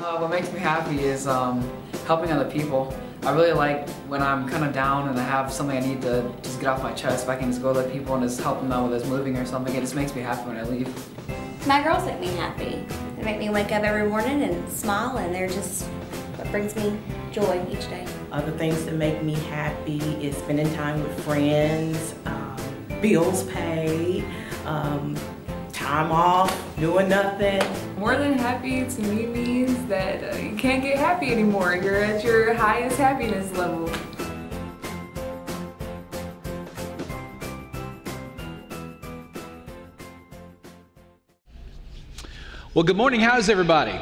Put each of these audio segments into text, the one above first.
Uh, what makes me happy is um, helping other people. I really like when I'm kind of down and I have something I need to just get off my chest. If I can just go to other people and just help them out with this moving or something, it just makes me happy when I leave. My girls make me happy. They make me wake up every morning and smile, and they're just what brings me joy each day. Other things that make me happy is spending time with friends, um, bills paid, um, time off, doing nothing. More than happy to me means that uh, you can't get happy anymore. You're at your highest happiness level. Well, good morning. How's everybody?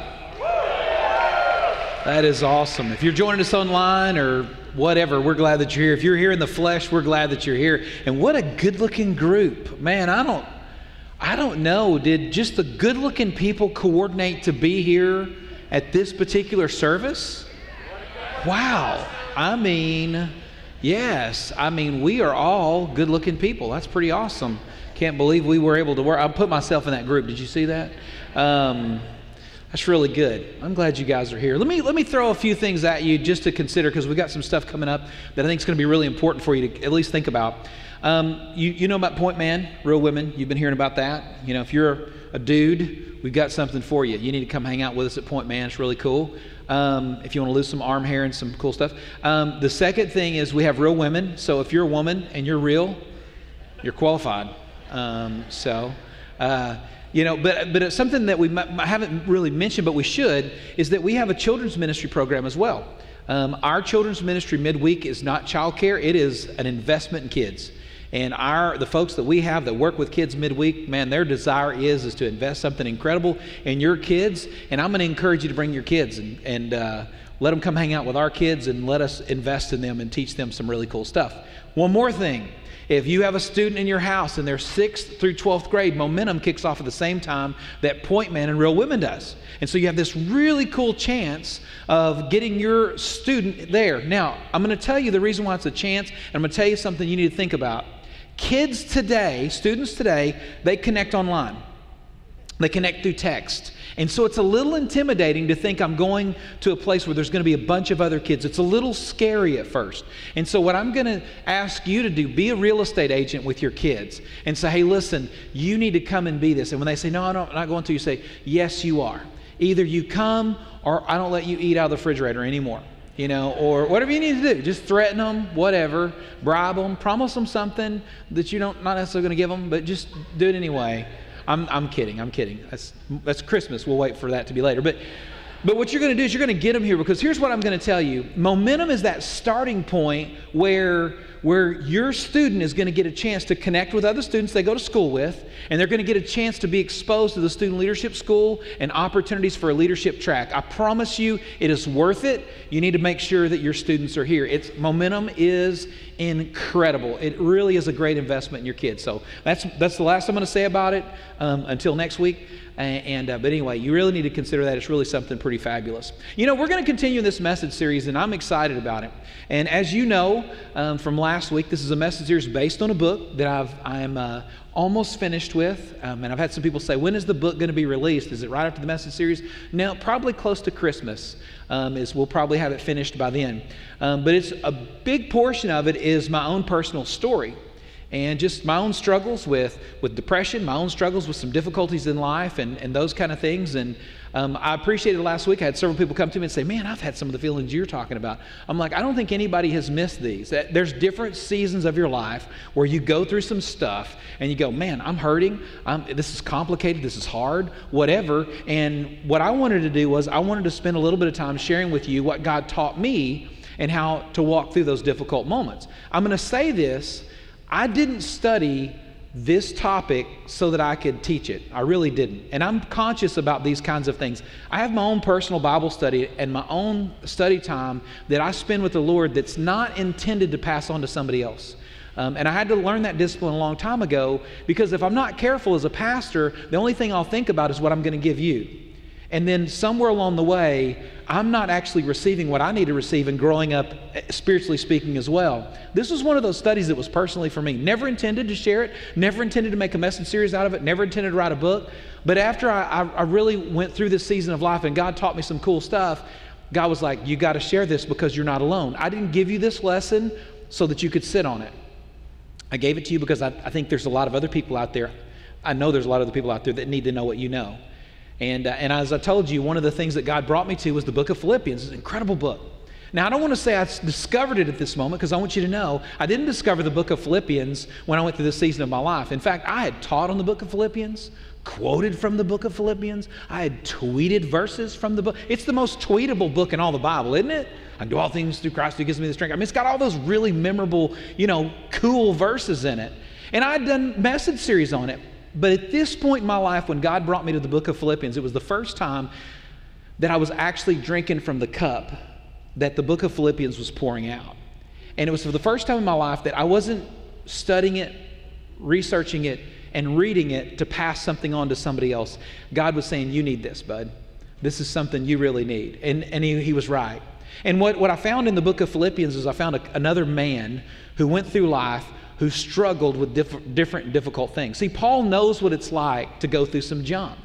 That is awesome. If you're joining us online or whatever, we're glad that you're here. If you're here in the flesh, we're glad that you're here. And what a good-looking group. Man, I don't I don't know. Did just the good-looking people coordinate to be here at this particular service? Wow. I mean, yes. I mean, we are all good-looking people. That's pretty awesome. Can't believe we were able to work. I put myself in that group. Did you see that? Um, that's really good. I'm glad you guys are here. Let me let me throw a few things at you just to consider because we got some stuff coming up that I think is going to be really important for you to at least think about. Um, you, you know about Point Man, real women. You've been hearing about that. You know, if you're a dude, we've got something for you. You need to come hang out with us at Point Man. It's really cool. Um, if you want to lose some arm hair and some cool stuff. Um, the second thing is we have real women. So if you're a woman and you're real, you're qualified. Um, so. Uh, you know, but, but it's something that we m- haven't really mentioned, but we should, is that we have a children's ministry program as well. Um, our children's ministry midweek is not childcare, it is an investment in kids. And our the folks that we have that work with kids midweek, man, their desire is is to invest something incredible in your kids. And I'm going to encourage you to bring your kids and, and uh, let them come hang out with our kids and let us invest in them and teach them some really cool stuff. One more thing. If you have a student in your house and they're 6th through 12th grade, Momentum kicks off at the same time that Point Man and Real Women does. And so you have this really cool chance of getting your student there. Now, I'm going to tell you the reason why it's a chance, and I'm going to tell you something you need to think about. Kids today, students today, they connect online. They connect through text. And so it's a little intimidating to think I'm going to a place where there's going to be a bunch of other kids. It's a little scary at first. And so, what I'm going to ask you to do, be a real estate agent with your kids and say, hey, listen, you need to come and be this. And when they say, no, I'm not going to, you say, yes, you are. Either you come or I don't let you eat out of the refrigerator anymore you know, or whatever you need to do. Just threaten them, whatever, bribe them, promise them something that you don't not necessarily going to give them, but just do it anyway. I'm, I'm kidding. I'm kidding. That's that's Christmas. We'll wait for that to be later. But but what you're going to do is you're going to get them here because here's what I'm going to tell you. Momentum is that starting point where where your student is going to get a chance to connect with other students they go to school with, and they're going to get a chance to be exposed to the student leadership school and opportunities for a leadership track. I promise you, it is worth it. You need to make sure that your students are here. It's momentum is incredible. It really is a great investment in your kids. So that's that's the last I'm going to say about it. Um, until next week. And, uh, but anyway, you really need to consider that. It's really something pretty fabulous. You know, we're going to continue this message series, and I'm excited about it. And as you know um, from last week, this is a message series based on a book that I've, I'm uh, almost finished with. Um, and I've had some people say, when is the book going to be released? Is it right after the message series? No, probably close to Christmas. Um, is we'll probably have it finished by then. Um, but it's a big portion of it is my own personal story and just my own struggles with, with depression, my own struggles with some difficulties in life, and, and those kind of things. And um, I appreciated last week. I had several people come to me and say, Man, I've had some of the feelings you're talking about. I'm like, I don't think anybody has missed these. There's different seasons of your life where you go through some stuff and you go, Man, I'm hurting. I'm, this is complicated. This is hard, whatever. And what I wanted to do was, I wanted to spend a little bit of time sharing with you what God taught me and how to walk through those difficult moments. I'm going to say this I didn't study this topic so that I could teach it. I really didn't. And I'm conscious about these kinds of things. I have my own personal Bible study and my own study time that I spend with the Lord that's not intended to pass on to somebody else. Um, and I had to learn that discipline a long time ago because if I'm not careful as a pastor, the only thing I'll think about is what I'm going to give you. And then somewhere along the way, I'm not actually receiving what I need to receive and growing up eh, spiritually speaking as well. This was one of those studies that was personally for me. Never intended to share it, never intended to make a message series out of it, never intended to write a book. But after I, I, I really went through this season of life and God taught me some cool stuff, God was like, You got to share this because you're not alone. I didn't give you this lesson so that you could sit on it. I gave it to you because I, I think there's a lot of other people out there. I know there's a lot of other people out there that need to know what you know. And, uh, and as I told you, one of the things that God brought me to was the book of Philippians. It's an incredible book. Now, I don't want to say I discovered it at this moment because I want you to know I didn't discover the book of Philippians when I went through this season of my life. In fact, I had taught on the book of Philippians, quoted from the book of Philippians, I had tweeted verses from the book. It's the most tweetable book in all the Bible, isn't it? I do all things through Christ who gives me the strength. I mean, it's got all those really memorable, you know, cool verses in it. And I'd done message series on it. But at this point in my life, when God brought me to the book of Philippians, it was the first time that I was actually drinking from the cup that the book of Philippians was pouring out. And it was for the first time in my life that I wasn't studying it, researching it, and reading it to pass something on to somebody else. God was saying, You need this, bud. This is something you really need. And, and he, he was right. And what, what I found in the book of Philippians is I found a, another man who went through life who struggled with diff- different difficult things. See, Paul knows what it's like to go through some junk.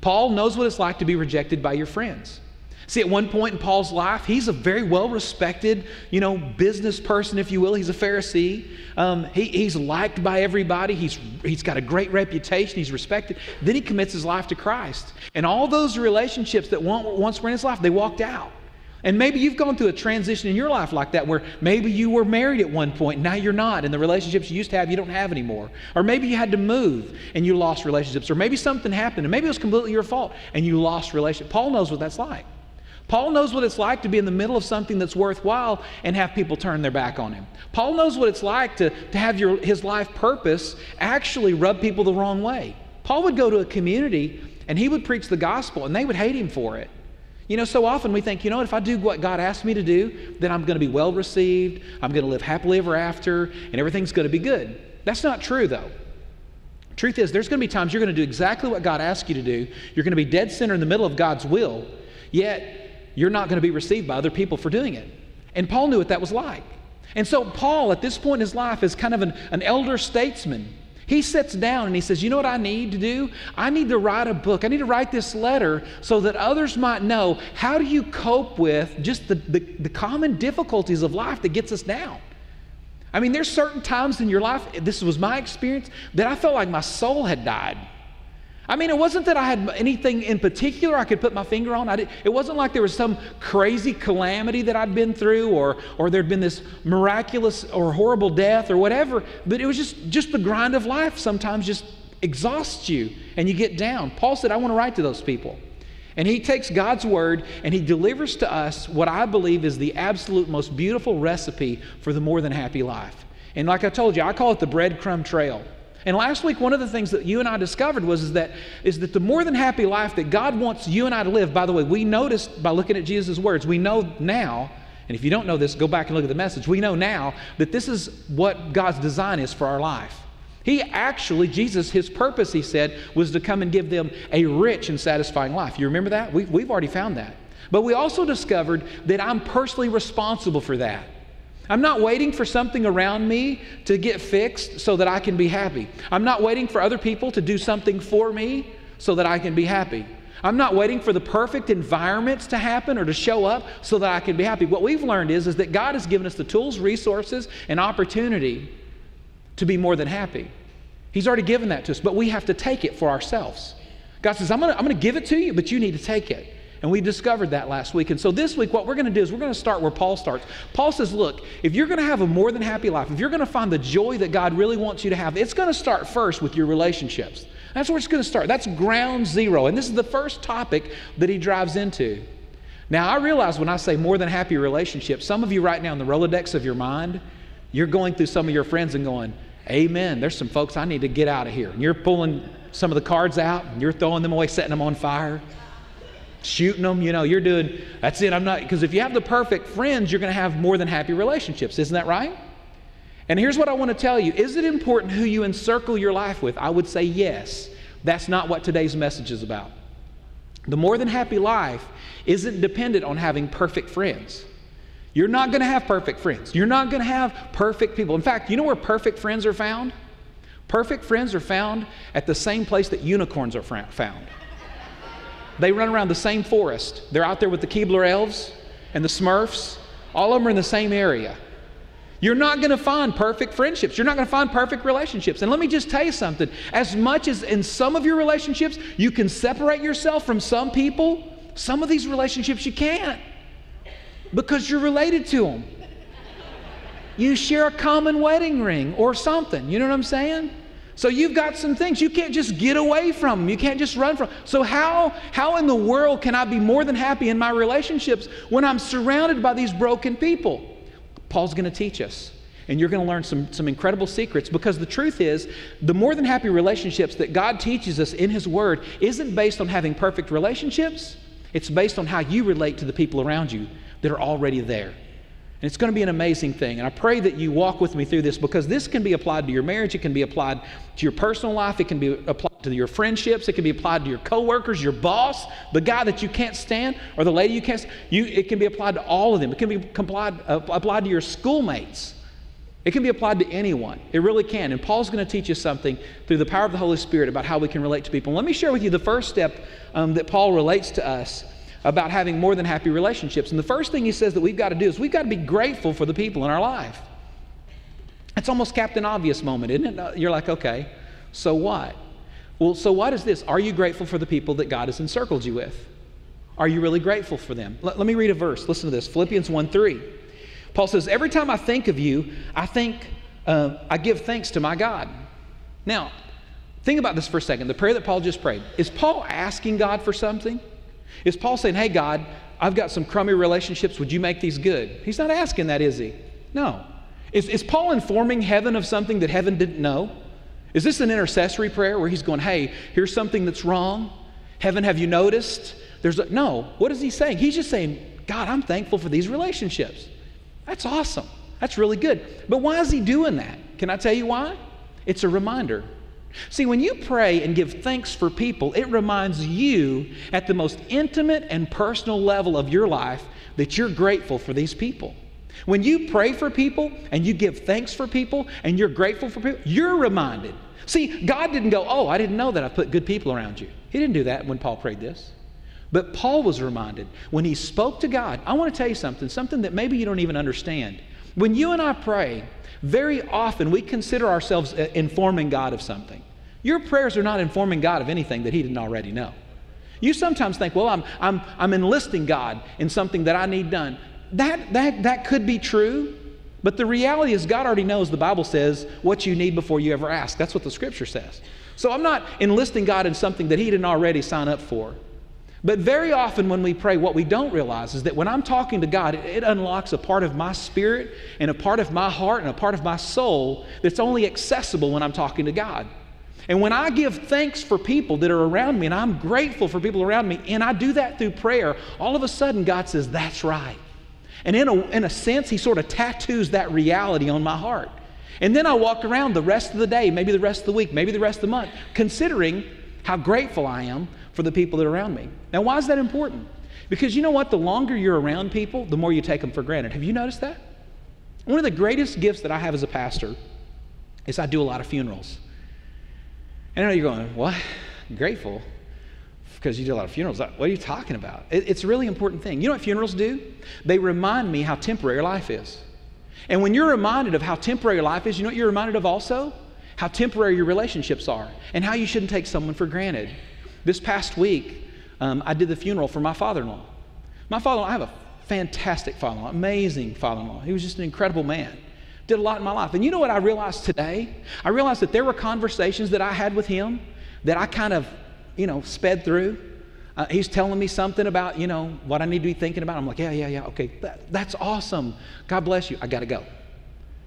Paul knows what it's like to be rejected by your friends. See, at one point in Paul's life, he's a very well respected, you know, business person, if you will. He's a Pharisee. Um, he, he's liked by everybody. He's, he's got a great reputation. He's respected. Then he commits his life to Christ. And all those relationships that once were in his life, they walked out. And maybe you've gone through a transition in your life like that where maybe you were married at one point, now you're not, and the relationships you used to have, you don't have anymore. Or maybe you had to move and you lost relationships. Or maybe something happened and maybe it was completely your fault and you lost relationships. Paul knows what that's like. Paul knows what it's like to be in the middle of something that's worthwhile and have people turn their back on him. Paul knows what it's like to, to have your, his life purpose actually rub people the wrong way. Paul would go to a community and he would preach the gospel and they would hate him for it. You know, so often we think, you know, if I do what God asked me to do, then I'm going to be well received, I'm going to live happily ever after, and everything's going to be good. That's not true, though. Truth is, there's going to be times you're going to do exactly what God asked you to do. You're going to be dead center in the middle of God's will, yet you're not going to be received by other people for doing it. And Paul knew what that was like. And so, Paul, at this point in his life, is kind of an, an elder statesman. He sits down and he says, You know what I need to do? I need to write a book. I need to write this letter so that others might know how do you cope with just the, the, the common difficulties of life that gets us down. I mean, there's certain times in your life, this was my experience, that I felt like my soul had died. I mean, it wasn't that I had anything in particular I could put my finger on. It wasn't like there was some crazy calamity that I'd been through or, or there'd been this miraculous or horrible death or whatever, but it was just, just the grind of life sometimes just exhausts you and you get down. Paul said, I want to write to those people. And he takes God's word and he delivers to us what I believe is the absolute most beautiful recipe for the more than happy life. And like I told you, I call it the breadcrumb trail. And last week, one of the things that you and I discovered was is that, is that the more than happy life that God wants you and I to live, by the way, we noticed by looking at Jesus' words, we know now, and if you don't know this, go back and look at the message. We know now that this is what God's design is for our life. He actually, Jesus, his purpose, he said, was to come and give them a rich and satisfying life. You remember that? We, we've already found that. But we also discovered that I'm personally responsible for that. I'm not waiting for something around me to get fixed so that I can be happy. I'm not waiting for other people to do something for me so that I can be happy. I'm not waiting for the perfect environments to happen or to show up so that I can be happy. What we've learned is, is that God has given us the tools, resources, and opportunity to be more than happy. He's already given that to us, but we have to take it for ourselves. God says, I'm going to give it to you, but you need to take it. And we discovered that last week. And so this week, what we're going to do is we're going to start where Paul starts. Paul says, Look, if you're going to have a more than happy life, if you're going to find the joy that God really wants you to have, it's going to start first with your relationships. That's where it's going to start. That's ground zero. And this is the first topic that he drives into. Now, I realize when I say more than happy relationships, some of you right now in the Rolodex of your mind, you're going through some of your friends and going, Amen. There's some folks I need to get out of here. And you're pulling some of the cards out and you're throwing them away, setting them on fire shooting them. You know, you're doing, that's it. I'm not, because if you have the perfect friends, you're going to have more than happy relationships. Isn't that right? And here's what I want to tell you Is it important who you encircle your life with? I would say yes. That's not what today's message is about. The more than happy life isn't dependent on having perfect friends. You're not going to have perfect friends. You're not going to have perfect people. In fact, you know where perfect friends are found? Perfect friends are found at the same place that unicorns are found. They run around the same forest. They're out there with the Keebler elves and the Smurfs. All of them are in the same area. You're not going to find perfect friendships. You're not going to find perfect relationships. And let me just tell you something. As much as in some of your relationships you can separate yourself from some people, some of these relationships you can't because you're related to them. You share a common wedding ring or something. You know what I'm saying? So you've got some things you can't just get away from. You can't just run from. So how how in the world can I be more than happy in my relationships when I'm surrounded by these broken people? Paul's going to teach us. And you're going to learn some, some incredible secrets because the truth is, the more than happy relationships that God teaches us in His Word isn't based on having perfect relationships, it's based on how you relate to the people around you that are already there. And it's going to be an amazing thing. And I pray that you walk with me through this because this can be applied to your marriage, it can be applied to your personal life, it can be applied to your friendships, it can be applied to your coworkers, your boss, the guy that you can't stand, or the lady you can't stand. You, it can be applied to all of them. It can be applied, uh, applied to your schoolmates. It can be applied to anyone. It really can. And Paul's going to teach us something through the power of the Holy Spirit about how we can relate to people. And let me share with you the first step um, that Paul relates to us about having more than happy relationships. And the first thing he says that we've got to do is we've got to be grateful for the people in our life. It's almost Captain Obvious moment, isn't it? Uh, you're like, okay, so what? Well, so what is this? Are you grateful for the people that God has encircled you with? Are you really grateful for them? Let, let me read a verse. Listen to this Philippians 1 3. Paul says, Every time I think of you, I think, uh, I give thanks to my God. Now, think about this for a second. The prayer that Paul just prayed. Is Paul asking God for something? Is Paul saying, Hey, God, I've got some crummy relationships. Would you make these good? He's not asking that, is he? No. Is, is Paul informing heaven of something that heaven didn't know? Is this an intercessory prayer where he's going, Hey, here's something that's wrong? Heaven, have you noticed? There's a, no. What is he saying? He's just saying, God, I'm thankful for these relationships. That's awesome. That's really good. But why is he doing that? Can I tell you why? It's a reminder See, when you pray and give thanks for people, it reminds you at the most intimate and personal level of your life that you're grateful for these people. When you pray for people and you give thanks for people and you're grateful for people, you're reminded. See, God didn't go, Oh, I didn't know that I put good people around you. He didn't do that when Paul prayed this. But Paul was reminded when he spoke to God. I want to tell you something, something that maybe you don't even understand. When you and I pray, very often we consider ourselves uh, informing God of something. Your prayers are not informing God of anything that He didn't already know. You sometimes think, well, I'm, I'm, I'm enlisting God in something that I need done. That, that, that could be true, but the reality is, God already knows, the Bible says, what you need before you ever ask. That's what the scripture says. So I'm not enlisting God in something that He didn't already sign up for. But very often when we pray, what we don't realize is that when I'm talking to God, it, it, unlocks a part of my spirit and a part of my heart and a part of my soul that's only accessible when I'm talking to God. And when I give thanks for people that are around me and I'm grateful for people around me, and I do that through prayer, all of a sudden God says, That's right. And in a, in a sense, He sort of tattoos that reality on my heart. And then I walk around the rest of the day, maybe the rest of the week, maybe the rest of the month, considering how grateful I am for the people that are around me. Now, why is that important? Because you know what? The longer you're around people, the more you take them for granted. Have you noticed that? One of the greatest gifts that I have as a pastor is I do a lot of funerals. And you're going, what? Grateful? Because you do a lot of funerals. What are you talking about? It's a really important thing. You know what funerals do? They remind me how temporary life is. And when you're reminded of how temporary life is, you know what you're reminded of also? How temporary your relationships are and how you shouldn't take someone for granted. This past week, um, I did the funeral for my father in law. My father in law, I have a fantastic father in law, amazing father in law. He was just an incredible man did a lot in my life. And you know what I realized today? I realized that there were conversations that I had with him that I kind of, you know, sped through. Uh, he's telling me something about, you know, what I need to be thinking about. I'm like, yeah, yeah, yeah, okay, that, that's awesome. God bless you. I got to go.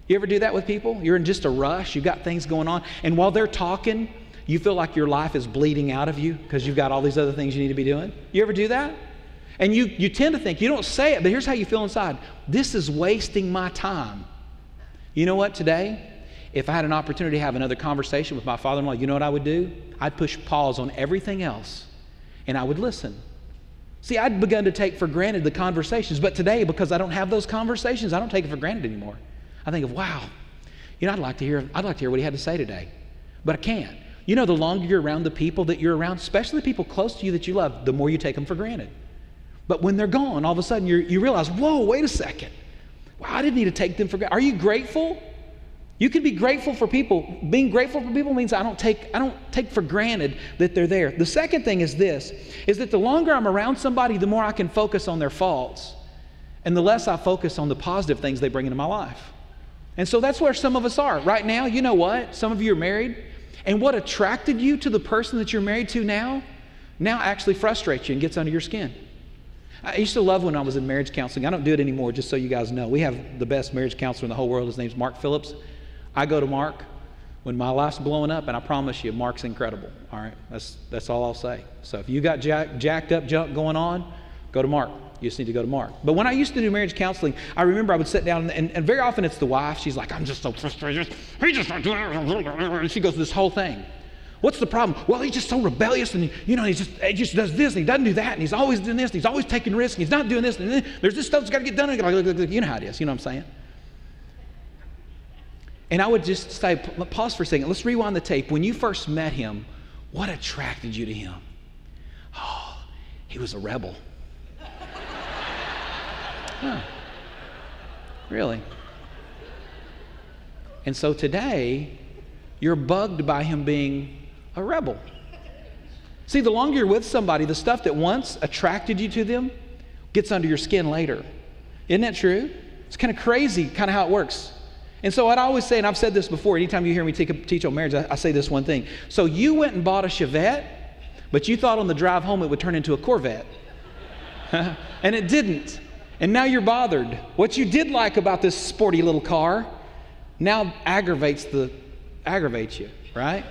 You ever do that with people? You're in just a rush, you've got things going on, and while they're talking, you feel like your life is bleeding out of you because you've got all these other things you need to be doing? You ever do that? And you, you tend to think, you don't say it, but here's how you feel inside this is wasting my time. You know what, today? If I had an opportunity to have another conversation with my father in law, you know what I would do? I'd push pause on everything else and I would listen. See, I'd begun to take for granted the conversations, but today, because I don't have those conversations, I don't take it for granted anymore. I think of, wow, you know, I'd like to hear, I'd like to hear what he had to say today, but I can't. You know, the longer you're around the people that you're around, especially the people close to you that you love, the more you take them for granted. But when they're gone, all of a sudden you realize, whoa, wait a second. I didn't need to take them for granted. Are you grateful? You can be grateful for people. Being grateful for people means I don't take I don't take for granted that they're there. The second thing is this is that the longer I'm around somebody, the more I can focus on their faults and the less I focus on the positive things they bring into my life. And so that's where some of us are. Right now, you know what? Some of you are married, and what attracted you to the person that you're married to now, now actually frustrates you and gets under your skin. I used to love when I was in marriage counseling. I don't do it anymore, just so you guys know. We have the best marriage counselor in the whole world. His name's Mark Phillips. I go to Mark when my life's blowing up, and I promise you, Mark's incredible. All right, that's that's all I'll say. So if you got jack, jacked up junk going on, go to Mark. You just need to go to Mark. But when I used to do marriage counseling, I remember I would sit down, and, and very often it's the wife. She's like, "I'm just so frustrated. He just And she goes this whole thing. What's the problem? Well, he's just so rebellious, and you know, he just he just does this, and he doesn't do that, and he's always doing this, and he's always taking risks, and he's not doing this, and there's this stuff that's got to get done. You know how it is. You know what I'm saying? And I would just say, pause for a second. Let's rewind the tape. When you first met him, what attracted you to him? Oh, he was a rebel. huh. Really? And so today, you're bugged by him being a rebel. See, the longer you're with somebody, the stuff that once attracted you to them gets under your skin later. Isn't that true? It's kind of crazy, kind of how it works. And so I'd always say, and I've said this before, anytime you hear me teach on marriage, I, I say this one thing. So you went and bought a Chevette, but you thought on the drive home it would turn into a Corvette. and it didn't. And now you're bothered. What you did like about this sporty little car now aggravates the aggravates you, right?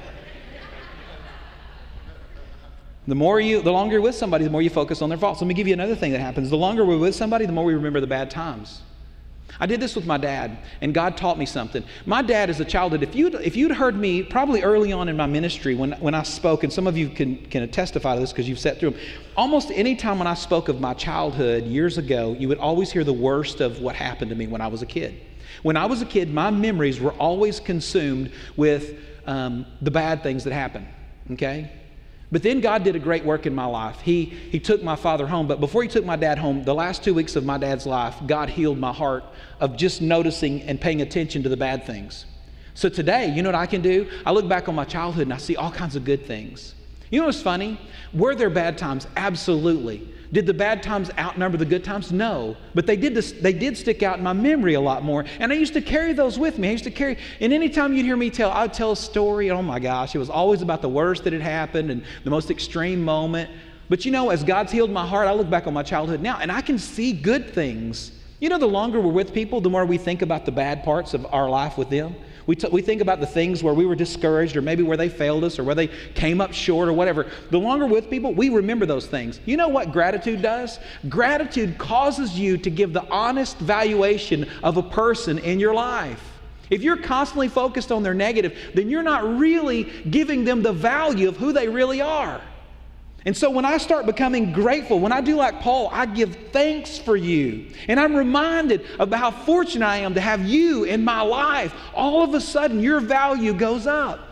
The more you, the longer you're with somebody, the more you focus on their faults. Let me give you another thing that happens. The longer we're with somebody, the more we remember the bad times. I did this with my dad, and God taught me something. My dad, as a childhood, if you'd, if you'd heard me probably early on in my ministry when, when I spoke, and some of you can, can testify to this because you've sat through them, almost any time when I spoke of my childhood years ago, you would always hear the worst of what happened to me when I was a kid. When I was a kid, my memories were always consumed with um, the bad things that happened, okay? But then God did a great work in my life. He, he took my father home. But before he took my dad home, the last two weeks of my dad's life, God healed my heart of just noticing and paying attention to the bad things. So today, you know what I can do? I look back on my childhood and I see all kinds of good things. You know what's funny? Were there bad times? Absolutely. Did the bad times outnumber the good times? No. But they did, this, they did stick out in my memory a lot more. And I used to carry those with me. I used to carry, and anytime you'd hear me tell, I would tell a story, oh my gosh, it was always about the worst that had happened and the most extreme moment. But you know, as God's healed my heart, I look back on my childhood now and I can see good things. You know, the longer we're with people, the more we think about the bad parts of our life with them. We, t- we think about the things where we were discouraged or maybe where they failed us or where they came up short or whatever. The longer with people, we remember those things. You know what gratitude does? Gratitude causes you to give the honest valuation of a person in your life. If you're constantly focused on their negative, then you're not really giving them the value of who they really are. And so when I start becoming grateful, when I do like Paul, I give thanks for you. And I'm reminded of how fortunate I am to have you in my life. All of a sudden, your value goes up.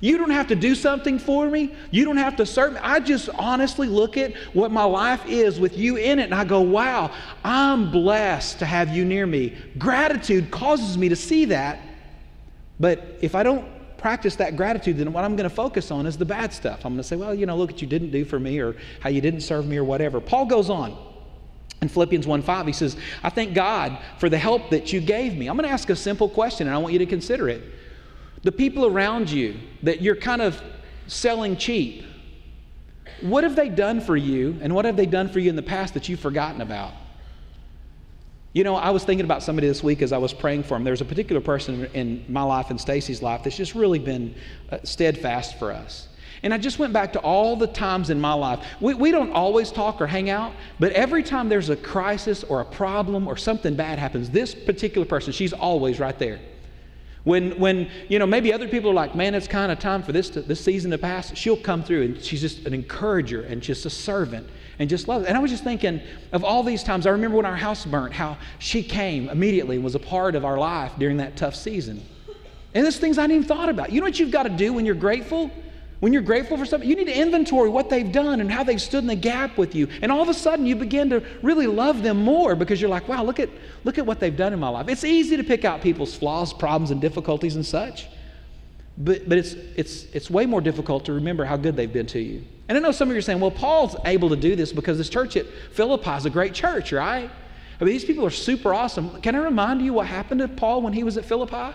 You don't have to do something for me. You don't have to serve me. I just honestly look at what my life is with you in it and I go, wow, I'm blessed to have you near me. Gratitude causes me to see that. But if I don't practice that gratitude, then what I'm going to focus on is the bad stuff. I'm going to say, well, you know, look what you didn't do for me or how you didn't serve me or whatever. Paul goes on. In Philippians 1:5, he says, I thank God for the help that you gave me. I'm going to ask a simple question and I want you to consider it. The people around you that you're kind of selling cheap, what have they done for you and what have they done for you in the past that you've forgotten about? You know, I was thinking about somebody this week as I was praying for him. There's a particular person in my life and Stacy's life that's just really been uh, steadfast for us. And I just went back to all the times in my life. We, we don't always talk or hang out, but every time there's a crisis or a problem or something bad happens, this particular person, she's always right there. When, when you know, maybe other people are like, man, it's kind of time for this, to, this season to pass, she'll come through and she's just an encourager and just a servant and just love. And I was just thinking of all these times. I remember when our house burnt, how she came immediately and was a part of our life during that tough season. And there's things I hadn't even thought about. You know what you've got to do when you're grateful? When you're grateful for something, you need to inventory what they've done and how they've stood in the gap with you. And all of a sudden, you begin to really love them more because you're like, wow, look at, look at what they've done in my life. It's easy to pick out people's flaws, problems, and difficulties and such. But, but it's, it's, it's way more difficult to remember how good they've been to you. And I know some of you are saying, well, Paul's able to do this because this church at Philippi is a great church, right? I mean, these people are super awesome. Can I remind you what happened to Paul when he was at Philippi?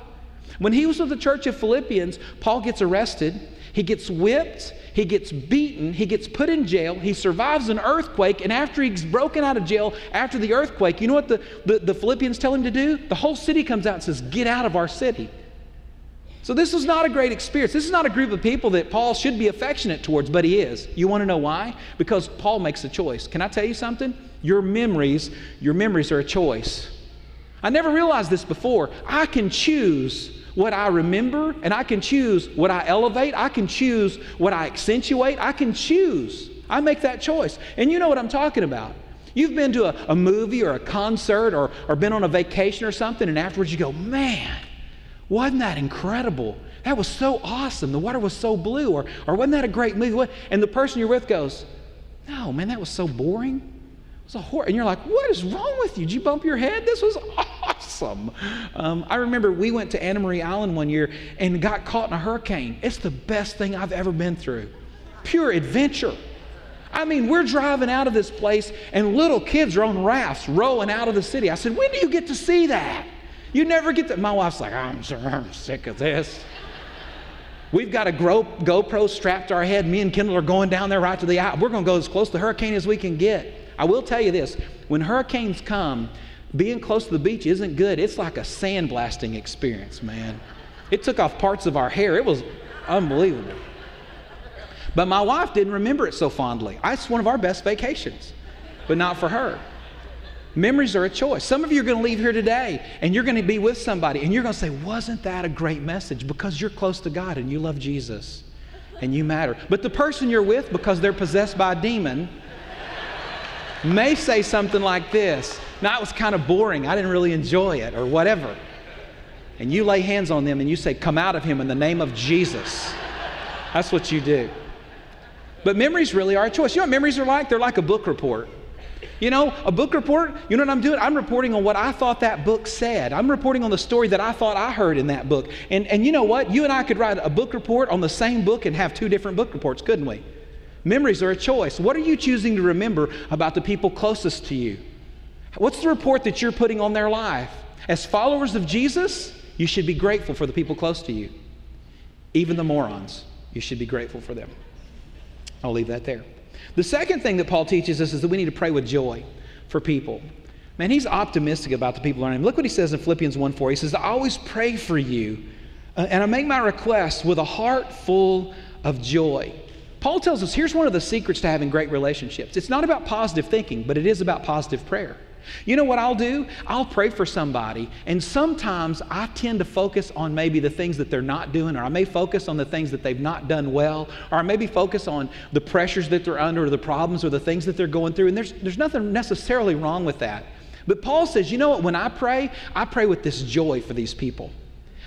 When he was with the church of Philippians, Paul gets arrested, he gets whipped, he gets beaten, he gets put in jail, he survives an earthquake, and after he's broken out of jail, after the earthquake, you know what the, the, the Philippians tell him to do? The whole city comes out and says, Get out of our city. So, this is not a great experience. This is not a group of people that Paul should be affectionate towards, but he is. You want to know why? Because Paul makes a choice. Can I tell you something? Your memories, your memories are a choice. I never realized this before. I can choose what I remember, and I can choose what I elevate, I can choose what I accentuate, I can choose. I make that choice. And you know what I'm talking about. You've been to a, a movie or a concert or, or been on a vacation or something, and afterwards you go, man, wasn't that incredible? That was so awesome. The water was so blue. Or, or wasn't that a great movie? And the person you're with goes, No, man, that was so boring. A horror. And you're like, What is wrong with you? Did you bump your head? This was awesome. Um, I remember we went to Anna Maria Island one year and got caught in a hurricane. It's the best thing I've ever been through. Pure adventure. I mean, we're driving out of this place and little kids are on rafts rowing out of the city. I said, When do you get to see that? You never get that. My wife's like, I'm, I'm sick of this. We've got a GoPro strapped to our head. Me and Kendall are going down there right to the eye. We're going to go as close to the hurricane as we can get. I will tell you this when hurricanes come, being close to the beach isn't good. It's like a sandblasting experience, man. It took off parts of our hair. It was unbelievable. But my wife didn't remember it so fondly. It's one of our best vacations, but not for her. Memories are a choice. Some of you are going to leave here today and you're going to be with somebody and you're going to say, Wasn't that a great message? Because you're close to God and you love Jesus and you matter. But the person you're with, because they're possessed by a demon, may say something like this Now, it was kind of boring. I didn't really enjoy it or whatever. And you lay hands on them and you say, Come out of him in the name of Jesus. That's what you do. But memories really are a choice. You know what memories are like? They're like a book report. You know, a book report, you know what I'm doing? I'm reporting on what I thought that book said. I'm reporting on the story that I thought I heard in that book. And, and you know what? You and I could write a book report on the same book and have two different book reports, couldn't we? Memories are a choice. What are you choosing to remember about the people closest to you? What's the report that you're putting on their life? As followers of Jesus, you should be grateful for the people close to you. Even the morons, you should be grateful for them. I'll leave that there. The second thing that Paul teaches us is that we need to pray with joy for people. Man, he's optimistic about the people around him. Look what he says in Philippians 1 4. He says, I always pray for you, uh, and I make my requests with a heart full of joy. Paul tells us here's one of the secrets to having great relationships. It's not about positive thinking, but it is about positive prayer. You know what I'll do? I'll pray for somebody, and sometimes I tend to focus on maybe the things that they're not doing, or I may focus on the things that they've not done well, or I maybe focus on the pressures that they're under, or the problems, or the things that they're going through. And there's, there's nothing necessarily wrong with that. But Paul says, you know what? When I pray, I pray with this joy for these people.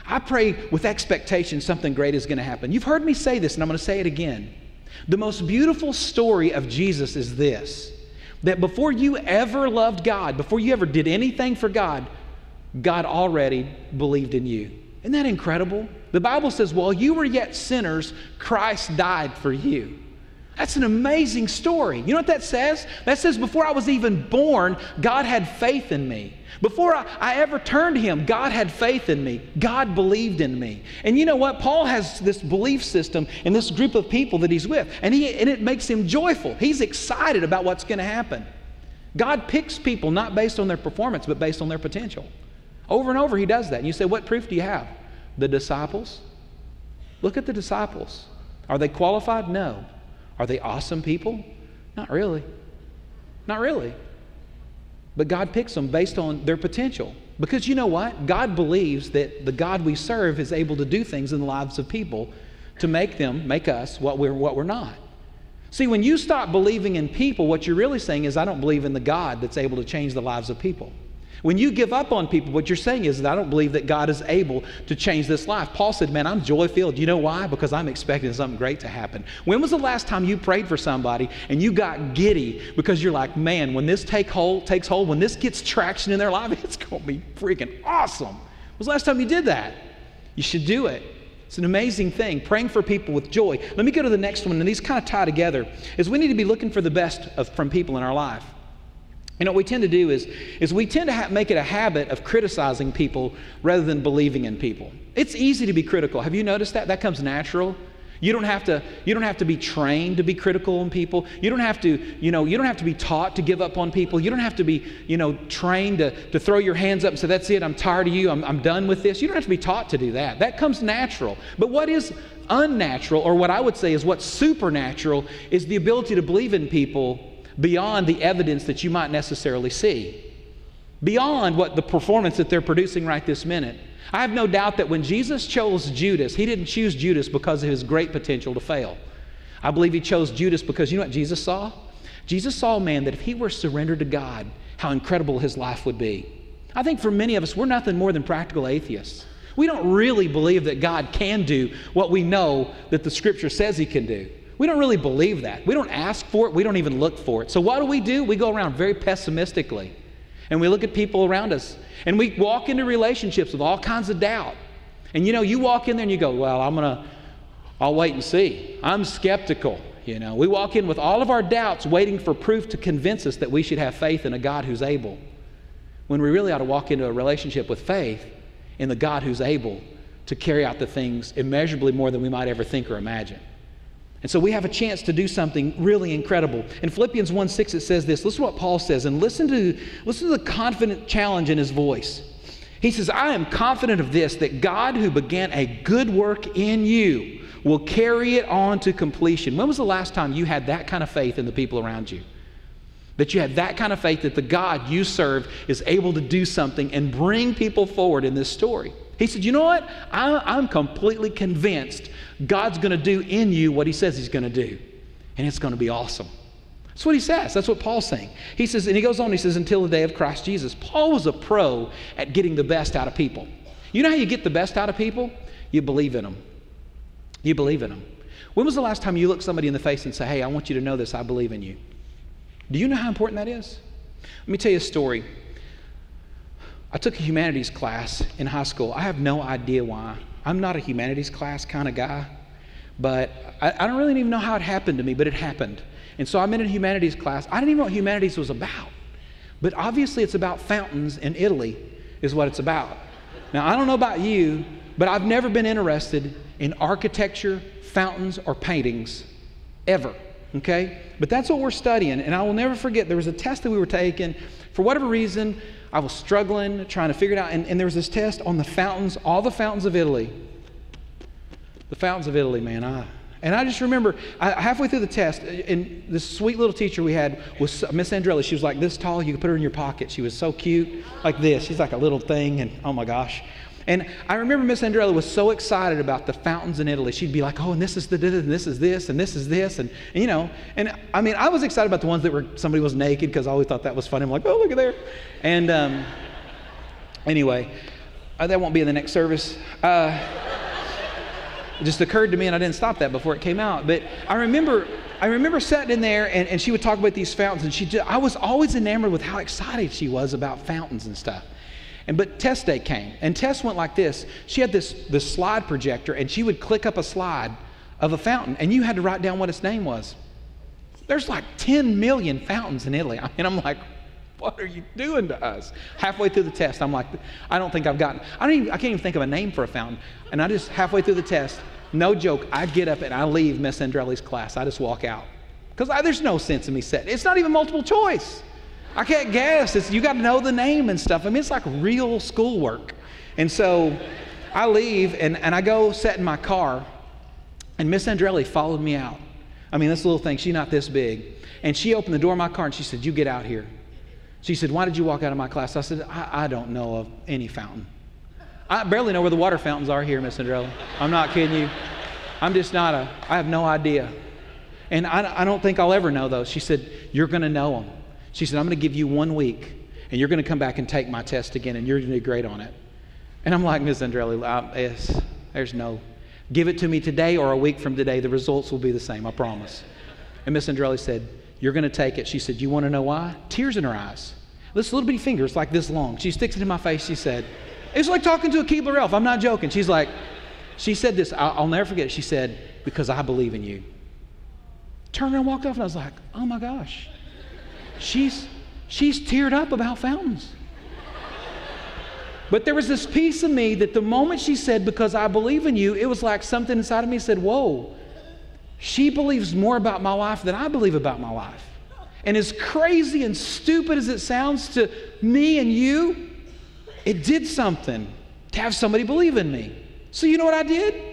I pray with expectation something great is going to happen. You've heard me say this, and I'm going to say it again. The most beautiful story of Jesus is this that before you ever loved God, before you ever did anything for God, God already believed in you. Isn't that incredible? The Bible says, while you were yet sinners, Christ died for you. That's an amazing story. You know what that says? That says, before I was even born, God had faith in me. Before I, I, ever turned to Him, God had faith in me. God believed in me. And you know what? Paul has this belief system in this group of people that he's with, and, he, and it makes him joyful. He's excited about what's going to happen. God picks people not based on their performance, but based on their potential. Over and over, He does that. And you say, What proof do you have? The disciples. Look at the disciples. Are they qualified? No. Are they awesome people? Not really. Not really. But God picks them based on their potential. Because you know what? God believes that the God we serve is able to do things in the lives of people to make them, make us what we're, what we're not. See, when you stop believing in people, what you're really saying is, I don't believe in the God that's able to change the lives of people. When you give up on people, what you're saying is that I don't believe that God is able to change this life. Paul said, Man, I'm joy filled. You know why? Because I'm expecting something great to happen. When was the last time you prayed for somebody and you got giddy because you're like, Man, when this take hold, takes hold, when this gets traction in their life, it's going to be freaking awesome. When was the last time you did that? You should do it. It's an amazing thing, praying for people with joy. Let me go to the next one, and these kind of tie together, is we need to be looking for the best of, from people in our life. You know, what we tend to do is, is we tend to ha- make it a habit of criticizing people rather than believing in people. It's easy to be critical. Have you noticed that? That comes natural. You don't have to, you don't have to be trained to be critical on people. You don't have to, you know, you don't have to be taught to give up on people. You don't have to be, you know, trained to, to throw your hands up and say, that's it, I'm tired of you, I'm, I'm done with this. You don't have to be taught to do that. That comes natural. But what is unnatural, or what I would say is what's supernatural, is the ability to believe in people beyond the evidence that you might necessarily see, beyond what the performance that they're producing right this minute. I have no doubt that when Jesus chose Judas, he didn't choose Judas because of his great potential to fail. I believe he chose Judas because you know what Jesus saw? Jesus saw a man that if he were surrendered to God, how incredible his life would be. I think for many of us, we're nothing more than practical atheists. We don't really believe that God can do what we know that the scripture says he can do. We don't really believe that. We don't ask for it. We don't even look for it. So, what do we do? We go around very pessimistically. And we look at people around us. And we walk into relationships with all kinds of doubt. And you know, you walk in there and you go, Well, I'm going to, I'll wait and see. I'm skeptical. You know, we walk in with all of our doubts, waiting for proof to convince us that we should have faith in a God who's able. When we really ought to walk into a relationship with faith in the God who's able to carry out the things immeasurably more than we might ever think or imagine. And so we have a chance to do something really incredible. In Philippians 1 6, it says this. Listen to what Paul says, and listen to, listen to the confident challenge in his voice. He says, I am confident of this, that God who began a good work in you will carry it on to completion. When was the last time you had that kind of faith in the people around you? That you had that kind of faith that the God you serve is able to do something and bring people forward in this story. He said, You know what? I, am completely convinced God's going to do in you what He says He's going to do. And it's going to be awesome. That's what he says. That's what Paul's saying. He says, and he goes on, he says, until the day of Christ Jesus. Paul was a pro at getting the best out of people. You know how you get the best out of people? You believe in them. You believe in them. When was the last time you looked somebody in the face and say, Hey, I want you to know this, I believe in you? Do you know how important that is? Let me tell you a story. I took a humanities class in high school. I have no idea why. I'm not a humanities class kind of guy, but I, I, don't really even know how it happened to me, but it happened. And so I'm in a humanities class. I didn't even know what humanities was about, but obviously it's about fountains in Italy, is what it's about. Now, I don't know about you, but I've never been interested in architecture, fountains, or paintings ever. Okay? But that's what we're studying. And I will never forget there was a test that we were taking. For whatever reason, I was struggling, trying to figure it out. And, and there was this test on the fountains, all the fountains of Italy. The fountains of Italy, man. I, and I just remember I, halfway through the test, and this sweet little teacher we had was uh, Miss Andrelli. She was like this tall. You could put her in your pocket. She was so cute, like this. She's like a little thing, and oh my gosh. And I remember Miss Andrelli was so excited about the fountains in Italy. She'd be like, oh, and this is the and this is this and this is this. And, you know, and I mean, I was excited about the ones that were somebody was naked because I always thought that was funny. I'm like, oh, look at there. And um, anyway, uh, that won't be in the next service. Uh, it just occurred to me, and I didn't stop that before it came out. But I remember, I remember sitting in there, and, and she would talk about these fountains, and she, just, I was always enamored with how excited she was about fountains and stuff. And but test day came, and Tess went like this. She had this this slide projector, and she would click up a slide of a fountain, and you had to write down what its name was. There's like 10 million fountains in Italy. I mean, I'm like, what are you doing to us? Halfway through the test, I'm like, I don't think I've gotten. I don't even. I can't even think of a name for a fountain. And I just halfway through the test, no joke, I get up and I leave Miss Andrelli's class. I just walk out because there's no sense in me setting. It's not even multiple choice. I can't guess. It's, you got to know the name and stuff. I mean, it's like real schoolwork. And so I leave and, and I go sit in my car, and Miss Andrelli followed me out. I mean, this little thing, she's not this big. And she opened the door of my car and she said, You get out here. She said, Why did you walk out of my class? I said, I, I don't know of any fountain. I barely know where the water fountains are here, Miss Andrelli. I'm not kidding you. I'm just not a, I have no idea. And I, I don't think I'll ever know those. She said, You're going to know them. She said, I'm going to give you one week, and you're going to come back and take my test again, and you're going to do great on it. And I'm like, Miss Andrelli, yes, there's no. Give it to me today or a week from today. The results will be the same, I promise. And Miss Andrelli said, You're going to take it. She said, You want to know why? Tears in her eyes. This little bitty finger, it's like this long. She sticks it in my face. She said, It's like talking to a Keebler elf. I'm not joking. She's like, She said this, I'll, never forget it. She said, Because I believe in you. Turned around and walked off, and I was like, Oh my gosh. She's, she's teared up about fountains. But there was this piece of me that the moment she said, Because I believe in you, it was like something inside of me said, Whoa, she believes more about my life than I believe about my life. And as crazy and stupid as it sounds to me and you, it did something to have somebody believe in me. So, you know what I did?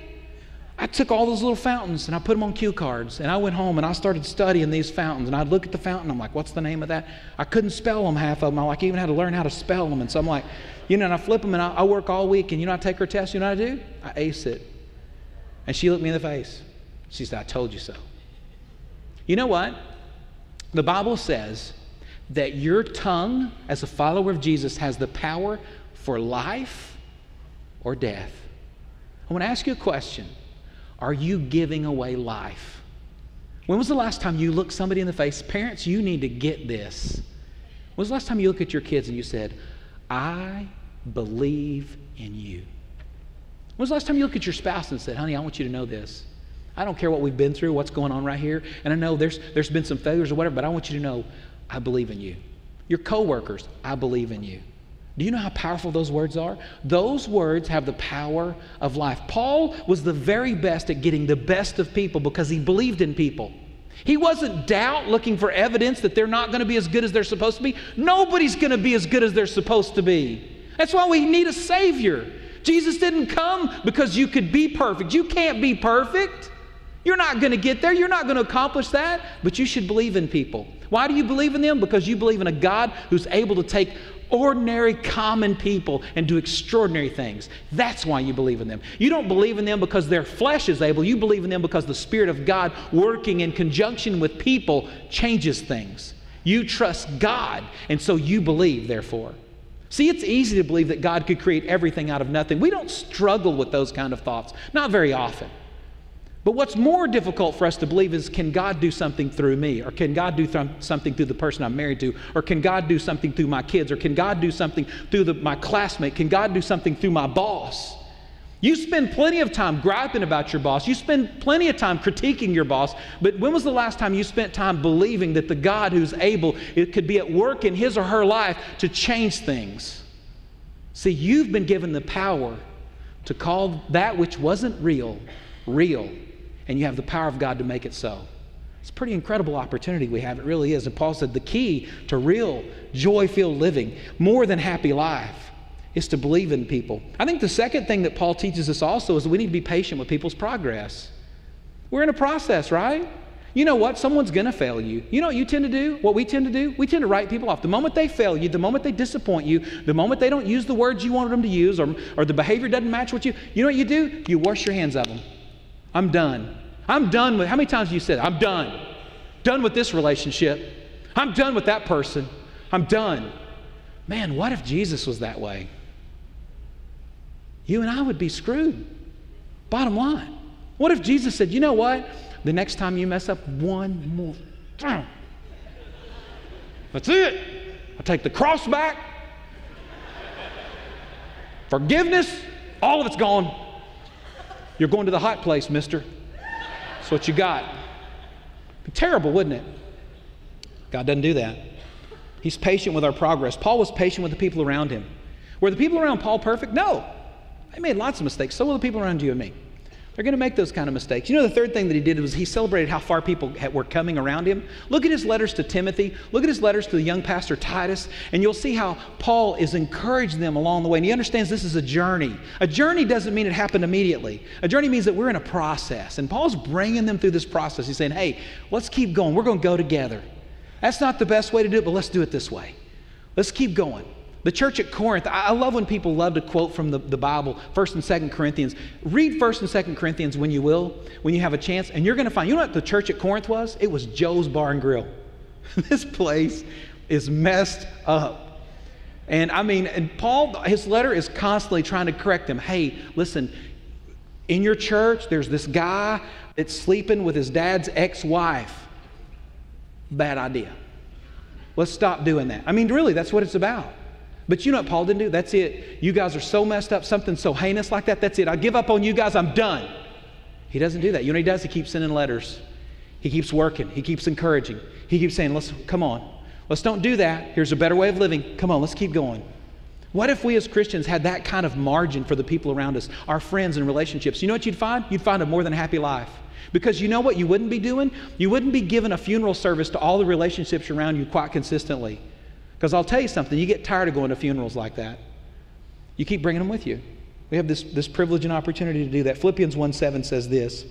I took all those little fountains and I put them on cue cards and I went home and I started studying these fountains and I'd look at the fountain. I'm like, what's the name of that? I couldn't spell them half of them. I like even had to learn how to spell them. And so I'm like, you know, and I flip them and I, I work all week and you know I take her test. You know what I do? I ace it. And she looked me in the face. She said, I told you so. You know what? The Bible says that your tongue, as a follower of Jesus, has the power for life or death. I want to ask you a question. Are you giving away life? When was the last time you looked somebody in the face? Parents, you need to get this. When was the last time you looked at your kids and you said, I believe in you? When was the last time you looked at your spouse and said, honey, I want you to know this? I don't care what we've been through, what's going on right here. And I know there's, there's been some failures or whatever, but I want you to know I believe in you. Your coworkers, I believe in you. Do you know how powerful those words are? Those words have the power of life. Paul was the very best at getting the best of people because he believed in people. He wasn't doubt looking for evidence that they're not going to be as good as they're supposed to be. Nobody's going to be as good as they're supposed to be. That's why we need a Savior. Jesus didn't come because you could be perfect. You can't be perfect. You're not going to get there. You're not going to accomplish that, but you should believe in people. Why do you believe in them? Because you believe in a God who's able to take ordinary, common people and do extraordinary things. That's why you believe in them. You don't believe in them because their flesh is able. You believe in them because the Spirit of God working in conjunction with people changes things. You trust God, and so you believe, therefore. See, it's easy to believe that God could create everything out of nothing. We don't struggle with those kind of thoughts, not very often. But what's more difficult for us to believe is can God do something through me? Or can God do th- something through the person I'm married to? Or can God do something through my kids? Or can God do something through the, my classmate? Can God do something through my boss? You spend plenty of time griping about your boss. You spend plenty of time critiquing your boss. But when was the last time you spent time believing that the God who's able, it could be at work in his or her life to change things? See, you've been given the power to call that which wasn't real, real and you have the power of God to make it so. It's a pretty incredible opportunity we have. It really is. And Paul said the key to real joy filled living, more than happy life, is to believe in people. I think the second thing that Paul teaches us also is we need to be patient with people's progress. We're in a process, right? You know what? Someone's going to fail you. You know what you tend to do? What we tend to do? We tend to write people off. The moment they fail you, the moment they disappoint you, the moment they don't use the words you wanted them to use, or, or the behavior doesn't match what you, you know what you do? You wash your hands of them. I'm done. I'm done with, how many times have you said, I'm done? Done with this relationship. I'm done with that person. I'm done. Man, what if Jesus was that way? You and I would be screwed. Bottom line. What if Jesus said, you know what? The next time you mess up one more that's it. I take the cross back. Forgiveness, all of it's gone. You're going to the hot place, mister. That's what you got. Be terrible, wouldn't it? God doesn't do that. He's patient with our progress. Paul was patient with the people around him. Were the people around Paul perfect? No. They made lots of mistakes. So will the people around you and me. They're going to make those kind of mistakes. You know, the third thing that he did was he celebrated how far people were coming around him. Look at his letters to Timothy. Look at his letters to the young pastor Titus, and you'll see how Paul is encouraging them along the way. And he understands this is a journey. A journey doesn't mean it happened immediately. A journey means that we're in a process. And Paul's bringing them through this process. He's saying, hey, let's keep going. We're going to go together. That's not the best way to do it, but let's do it this way. Let's keep going. The church at Corinth, I love when people love to quote from the, the Bible, 1st and 2nd Corinthians. Read 1st and 2nd Corinthians when you will, when you have a chance, and you're going to find, you know what the church at Corinth was? It was Joe's Bar and Grill. this place is messed up. And I mean, and Paul, his letter is constantly trying to correct them. Hey, listen, in your church, there's this guy that's sleeping with his dad's ex wife. Bad idea. Let's stop doing that. I mean, really, that's what it's about. But you know what Paul didn't do? That's it. You guys are so messed up, something so heinous like that. That's it. I give up on you guys. I'm done. He doesn't do that. You know he does? He keeps sending letters. He keeps working. He keeps encouraging. He keeps saying, let's come on. Let's don't do that. Here's a better way of living. Come on, let's keep going. What if we as Christians had that kind of margin for the people around us, our friends and relationships? You know what you'd find? You'd find a more than happy life. Because you know what you wouldn't be doing? You wouldn't be giving a funeral service to all the relationships around you quite consistently. Because I'll tell you something, you get tired of going to funerals like that. You keep bringing them with you. We have this, this privilege and opportunity to do that. Philippians 1 7 says this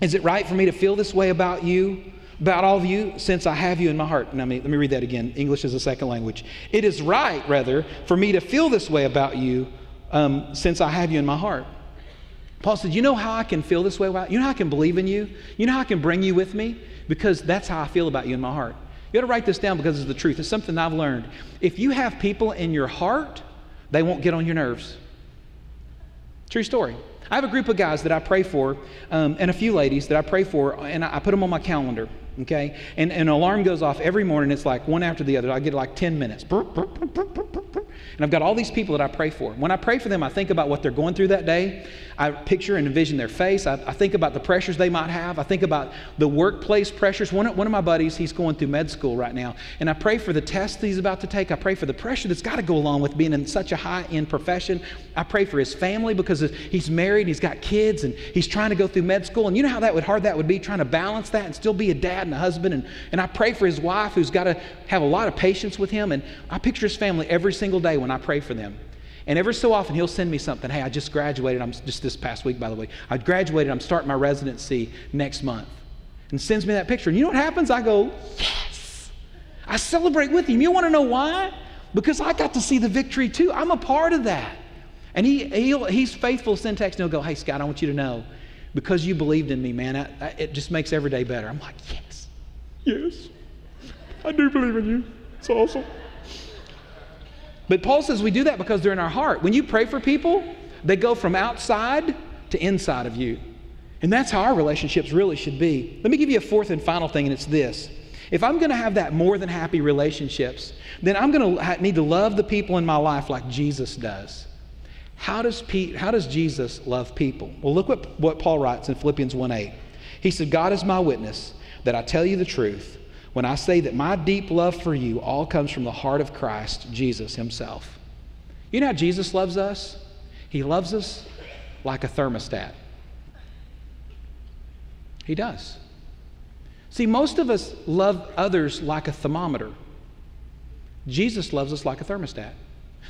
Is it right for me to feel this way about you, about all of you, since I have you in my heart? Now, let me, let me read that again. English is a second language. It is right, rather, for me to feel this way about you, um, since I have you in my heart. Paul said, You know how I can feel this way about you? You know how I can believe in you? You know how I can bring you with me? Because that's how I feel about you in my heart. You got to write this down because it's the truth. It's something I've learned. If you have people in your heart, they won't get on your nerves. True story. I have a group of guys that I pray for, um, and a few ladies that I pray for, and I, I put them on my calendar okay? And, and an alarm goes off every morning. It's like one after the other. I get like 10 minutes. And I've got all these people that I pray for. When I pray for them, I think about what they're going through that day. I picture and envision their face. I, I think about the pressures they might have. I think about the workplace pressures. One, one of my buddies, he's going through med school right now. And I pray for the test he's about to take. I pray for the pressure that's got to go along with being in such a high end profession. I pray for his family because he's married he's got kids and he's trying to go through med school. And you know how that would hard that would be trying to balance that and still be a dad and a husband. And, and I pray for his wife who's got to have a lot of patience with him. And I picture his family every single day when I pray for them. And every so often, he'll send me something. Hey, I just graduated. I'm just this past week, by the way. I graduated. I'm starting my residency next month. And sends me that picture. And you know what happens? I go, yes. I celebrate with him. You want to know why? Because I got to see the victory too. I'm a part of that. And he, he's faithful syntax and he'll go, hey, Scott, I want you to know, because you believed in me, man, I, I, it just makes every day better. I'm like, yes, yes, I do believe in you. It's awesome. But Paul says we do that because they're in our heart. When you pray for people, they go from outside to inside of you. And that's how our relationships really should be. Let me give you a fourth and final thing, and it's this. If I'm going to have that more than happy relationships, then I'm going to need to love the people in my life like Jesus does. How does, Pete, how does Jesus love people? Well, look what, what Paul writes in Philippians 1 8. He said, God is my witness that I tell you the truth when I say that my deep love for you all comes from the heart of Christ, Jesus Himself. You know how Jesus loves us? He loves us like a thermostat. He does. See, most of us love others like a thermometer. Jesus loves us like a thermostat.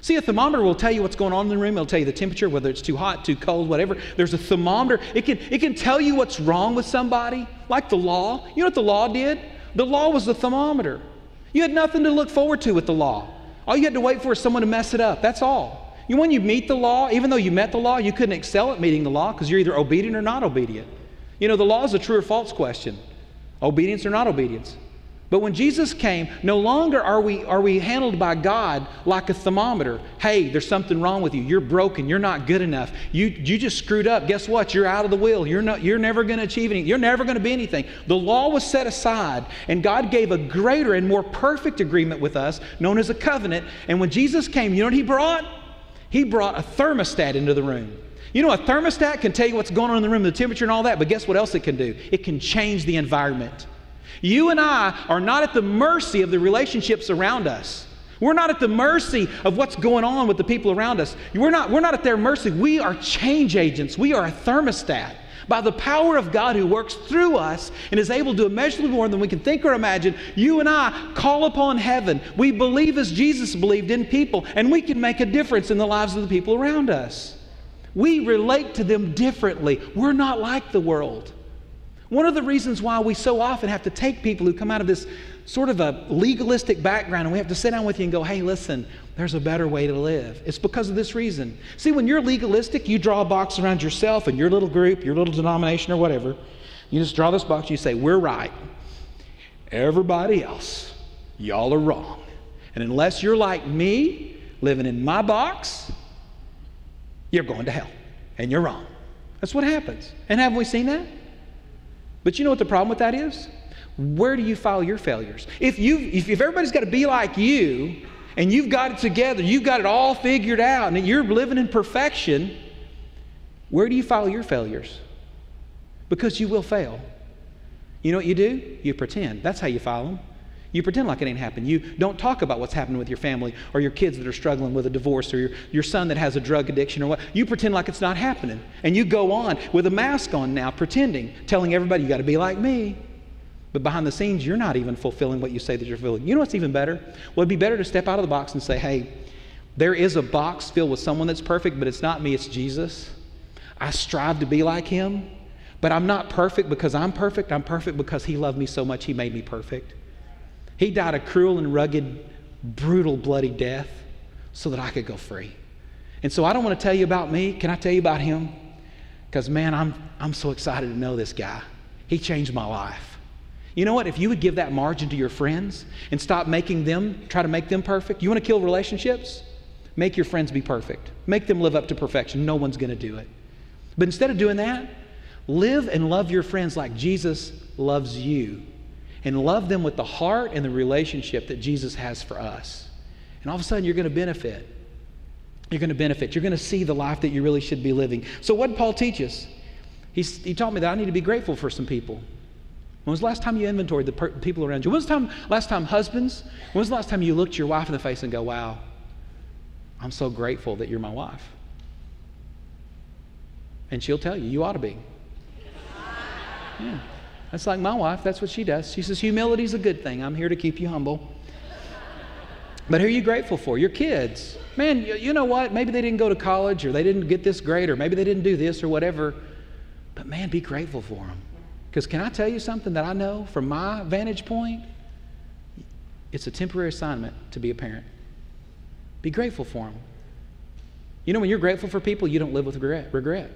See, a thermometer will tell you what's going on in the room. It'll tell you the temperature, whether it's too hot, too cold, whatever. There's a thermometer. It can, it can tell you what's wrong with somebody, like the law. You know what the law did? The law was the thermometer. You had nothing to look forward to with the law. All you had to wait for is someone to mess it up. That's all. You, when you meet the law, even though you met the law, you couldn't excel at meeting the law because you're either obedient or not obedient. You know, the law is a true or false question obedience or not obedience. But when Jesus came, no longer are we, are we handled by God like a thermometer. Hey, there's something wrong with you. You're broken. You're not good enough. You, you just screwed up. Guess what? You're out of the will. You're, not, you're never going to achieve anything. You're never going to be anything. The law was set aside, and God gave a greater and more perfect agreement with us, known as a covenant. And when Jesus came, you know what He brought? He brought a thermostat into the room. You know, a thermostat can tell you what's going on in the room, the temperature and all that, but guess what else it can do? It can change the environment. You and I are not at the mercy of the relationships around us. We're not at the mercy of what's going on with the people around us. We're not, we're not at their mercy. We are change agents. We are a thermostat. By the power of God who works through us and is able to immeasurably more than we can think or imagine, you and I call upon heaven. We believe as Jesus believed in people, and we can make a difference in the lives of the people around us. We relate to them differently. We're not like the world. One of the reasons why we so often have to take people who come out of this sort of a legalistic background and we have to sit down with you and go, hey, listen, there's a better way to live. It's because of this reason. See, when you're legalistic, you draw a box around yourself and your little group, your little denomination, or whatever. You just draw this box and you say, we're right. Everybody else, y'all are wrong. And unless you're like me, living in my box, you're going to hell. And you're wrong. That's what happens. And haven't we seen that? But you know what the problem with that is? Where do you file your failures? If you if, if everybody's got to be like you and you've got it together, you've got it all figured out, and you're living in perfection, where do you file your failures? Because you will fail. You know what you do? You pretend. That's how you file them. You pretend like it ain't happened. You don't talk about what's happening with your family or your kids that are struggling with a divorce or your, your son that has a drug addiction or what. You pretend like it's not happening. And you go on with a mask on now, pretending, telling everybody you got to be like me. But behind the scenes, you're not even fulfilling what you say that you're fulfilling. You know what's even better? Well, it'd be better to step out of the box and say, hey, there is a box filled with someone that's perfect, but it's not me, it's Jesus. I strive to be like him, but I'm not perfect because I'm perfect. I'm perfect because he loved me so much, he made me perfect. He died a cruel and rugged, brutal, bloody death so that I could go free. And so I don't want to tell you about me. Can I tell you about him? Because, man, I'm, I'm so excited to know this guy. He changed my life. You know what? If you would give that margin to your friends and stop making them, try to make them perfect, you want to kill relationships? Make your friends be perfect. Make them live up to perfection. No one's going to do it. But instead of doing that, live and love your friends like Jesus loves you and love them with the heart and the relationship that Jesus has for us. And all of a sudden, you're going to benefit. You're going to benefit. You're going to see the life that you really should be living. So, what did Paul teach us? He taught me that I need to be grateful for some people. When was the last time you inventoried the per- people around you? When was the time, last time, husbands? When was the last time you looked your wife in the face and go, wow, I'm so grateful that you're my wife? And she'll tell you, you ought to be. Yeah. That's like my wife. That's what she does. She says, Humility is a good thing. I'm here to keep you humble. But who are you grateful for? Your kids. Man, you, you know what? Maybe they didn't go to college or they didn't get this grade or maybe they didn't do this or whatever. But man, be grateful for them. Because can I tell you something that I know from my vantage point? It's a temporary assignment to be a parent. Be grateful for them. You know, when you're grateful for people, you don't live with regret. regret.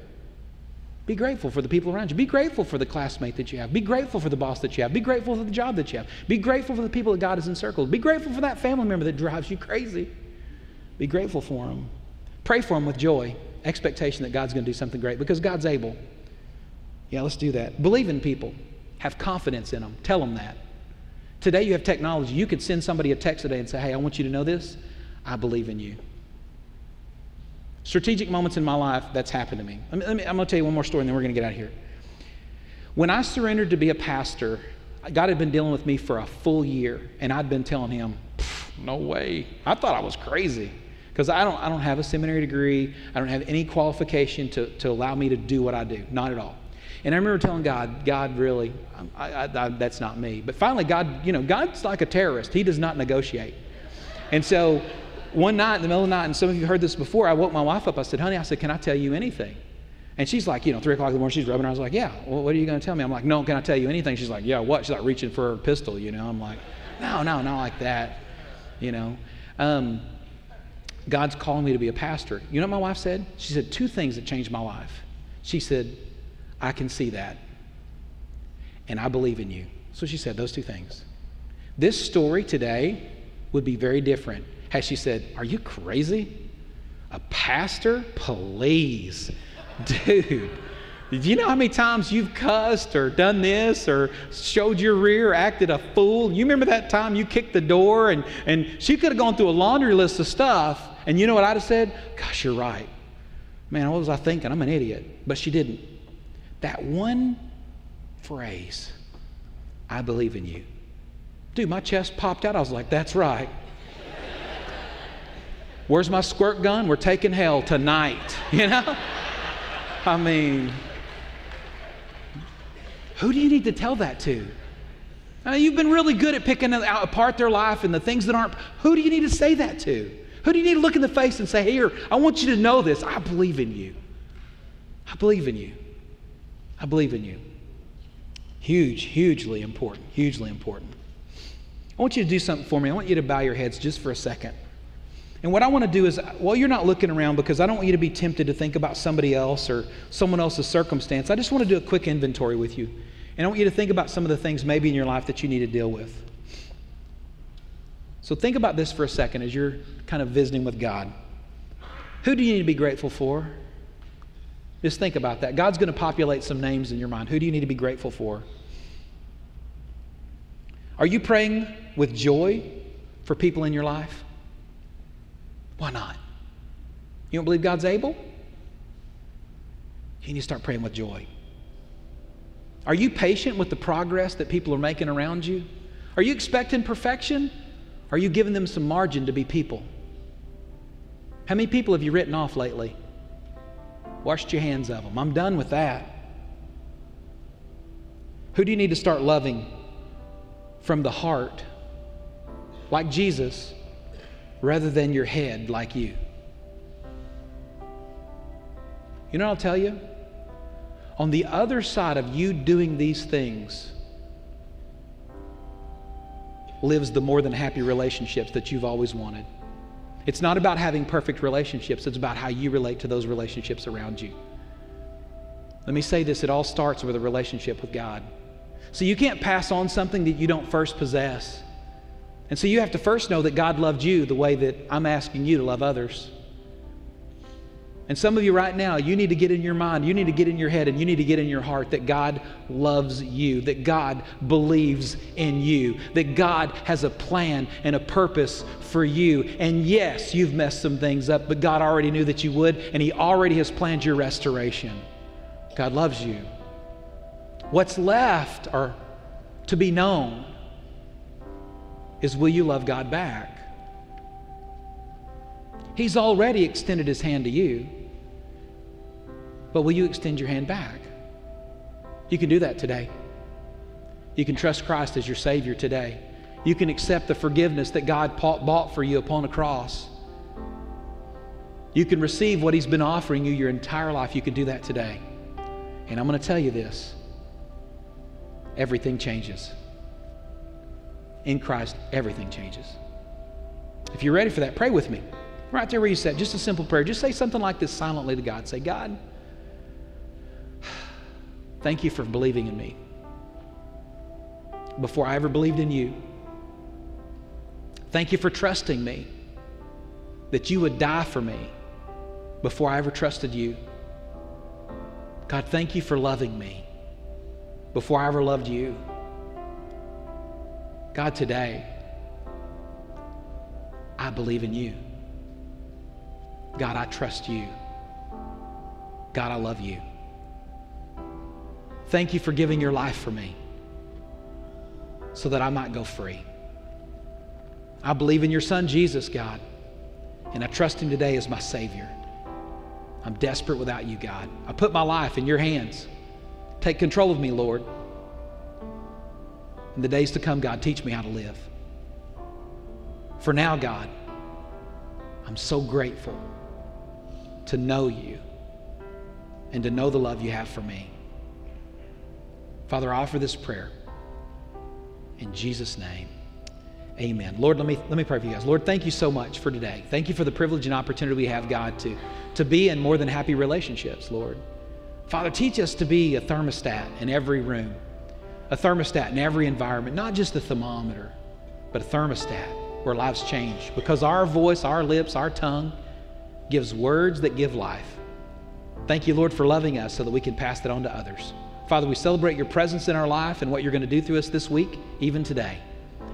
Be grateful for the people around you. Be grateful for the classmate that you have. Be grateful for the boss that you have. Be grateful for the job that you have. Be grateful for the people that God has encircled. Be grateful for that family member that drives you crazy. Be grateful for them. Pray for them with joy, expectation that God's going to do something great because God's able. Yeah, let's do that. Believe in people. Have confidence in them. Tell them that. Today you have technology. You could send somebody a text today and say, hey, I want you to know this. I believe in you. Strategic moments in my life, that's happened to me. Let me, let me I'm going to tell you one more story and then we're going to get out of here. When I surrendered to be a pastor, God had been dealing with me for a full year, and I'd been telling him, no way. I thought I was crazy because I don't, I don't have a seminary degree. I don't have any qualification to, to allow me to do what I do. Not at all. And I remember telling God, God, really, I, I, I, that's not me. But finally, God, you know, God's like a terrorist. He does not negotiate. And so one night in the middle of the night, and some of you heard this before, I woke my wife up. I said, honey, I said, can I tell you anything? And she's like, you know, three o'clock in the morning, she's rubbing her. I was like, yeah, well, what are you going to tell me? I'm like, no, can I tell you anything? She's like, yeah, what? She's like reaching for her pistol, you know. I'm like, no, no, not like that, you know. Um, God's calling me to be a pastor. You know what my wife said? She said two things that changed my life. She said, I can see that, and I believe in you. So she said those two things. This story today would be very different has she said, Are you crazy? A pastor? Please. Dude. Do you know how many times you've cussed or done this or showed your rear, acted a fool? You remember that time you kicked the door and, and she could have gone through a laundry list of stuff, and you know what I'd have said? Gosh, you're right. Man, what was I thinking? I'm an idiot. But she didn't. That one phrase, I believe in you. Dude, my chest popped out. I was like, that's right. Where's my squirt gun? We're taking hell tonight. You know? I mean, who do you need to tell that to? Now, you've been really good at picking out apart their life and the things that aren't. Who do you need to say that to? Who do you need to look in the face and say, Here, I want you to know this. I believe in you. I believe in you. I believe in you. Huge, hugely important, hugely important. I want you to do something for me. I want you to bow your heads just for a second. And what I want to do is, while you're not looking around because I don't want you to be tempted to think about somebody else or someone else's circumstance. I just want to do a quick inventory with you. And I want you to think about some of the things maybe in your life that you need to deal with. So think about this for a second as you're kind of visiting with God. Who do you need to be grateful for? Just think about that. God's going to populate some names in your mind. Who do you need to be grateful for? Are you praying with joy for people in your life? Why not? You don't believe God's able? You need to start praying with joy. Are you patient with the progress that people are making around you? Are you expecting perfection? Are you giving them some margin to be people? How many people have you written off lately? Washed your hands of them. I'm done with that. Who do you need to start loving from the heart, like Jesus, rather than your head, like you? You know what I'll tell you? On the other side of you doing these things lives the more than happy relationships that you've always wanted. It's not about having perfect relationships, it's about how you relate to those relationships around you. Let me say this it all starts with a relationship with God. So you can't pass on something that you don't first possess. And so you have to first know that God loved you the way that I'm asking you to love others. And some of you right now, you need to get in your mind, you need to get in your head, and you need to get in your heart that God loves you, that God believes in you, that God has a plan and a purpose for you. And yes, you've messed some things up, but God already knew that you would, and He already has planned your restoration. God loves you. What's left or to be known is will you love God back? He's already extended his hand to you. But will you extend your hand back? You can do that today. You can trust Christ as your Savior today. You can accept the forgiveness that God bought for you upon a cross. You can receive what He's been offering you your entire life. You can do that today. And I'm going to tell you this everything changes. In Christ, everything changes. If you're ready for that, pray with me. Right there where you sit, just a simple prayer. Just say something like this silently to God. Say, God, thank you for believing in me. Before I ever believed in you, thank you for trusting me that you would die for me before I ever trusted you. God, thank you for loving me before I ever loved you. God, today, I believe in you. God, I trust you. God, I love you. Thank you for giving your life for me so that I might go free. I believe in your son, Jesus, God, and I trust him today as my Savior. I'm desperate without you, God. I put my life in your hands. Take control of me, Lord. In the days to come, God, teach me how to live. For now, God, I'm so grateful to know you and to know the love you have for me. Father, I offer this prayer in Jesus' name. Amen. Lord, let me let me pray for you guys. Lord, thank you so much for today. Thank you for the privilege and opportunity we have, God, to, to be in more than happy relationships, Lord. Father, teach us to be a thermostat in every room, a thermostat in every environment, not just a thermometer, but a thermostat where lives change. Because our voice, our lips, our tongue gives words that give life. Thank you, Lord, for loving us so that we can pass that on to others. Father, we celebrate your presence in our life and what you're going to do through us this week, even today.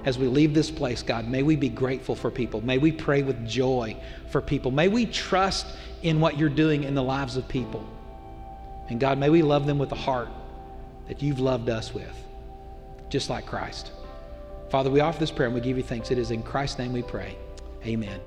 As we leave this place, God, may we be grateful for people. May we pray with joy for people. May we trust in what you're doing in the lives of people. And God, may we love them with a heart that you've loved us with, just like Christ. Father, we offer this prayer and we give you thanks. It is in Christ's name we pray. Amen.